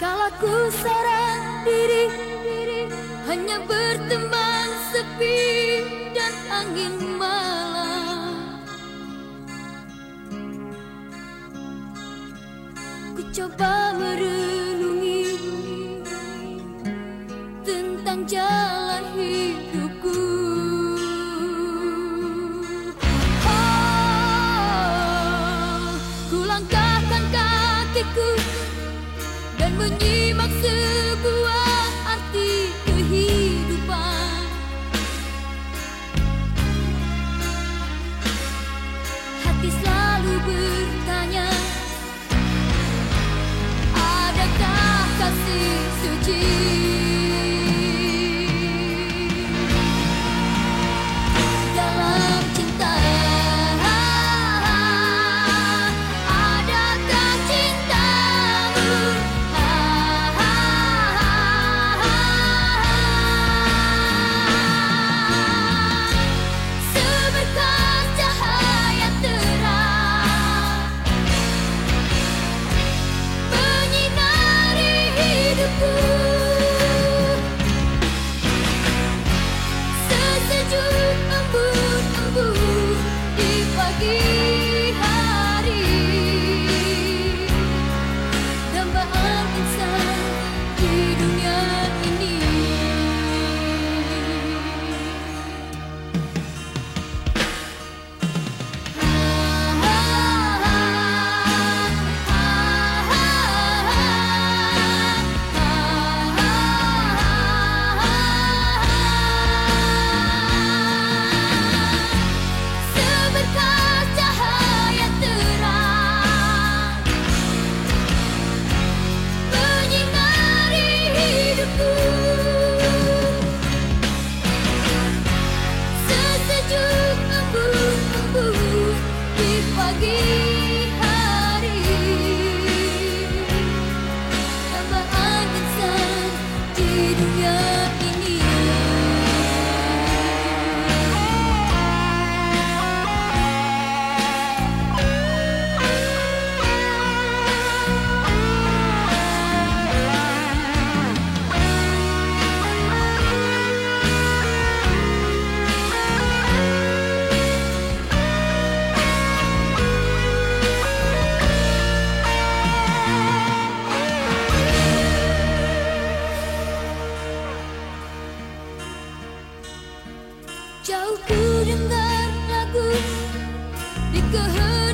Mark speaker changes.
Speaker 1: Kalau ku seorang diri, diri Hanya berteman sepi dan angin malam. Ku coba merenungi Tentang jalan menyimak sebuah arti di Jauh ku dengar lagu Di keheningan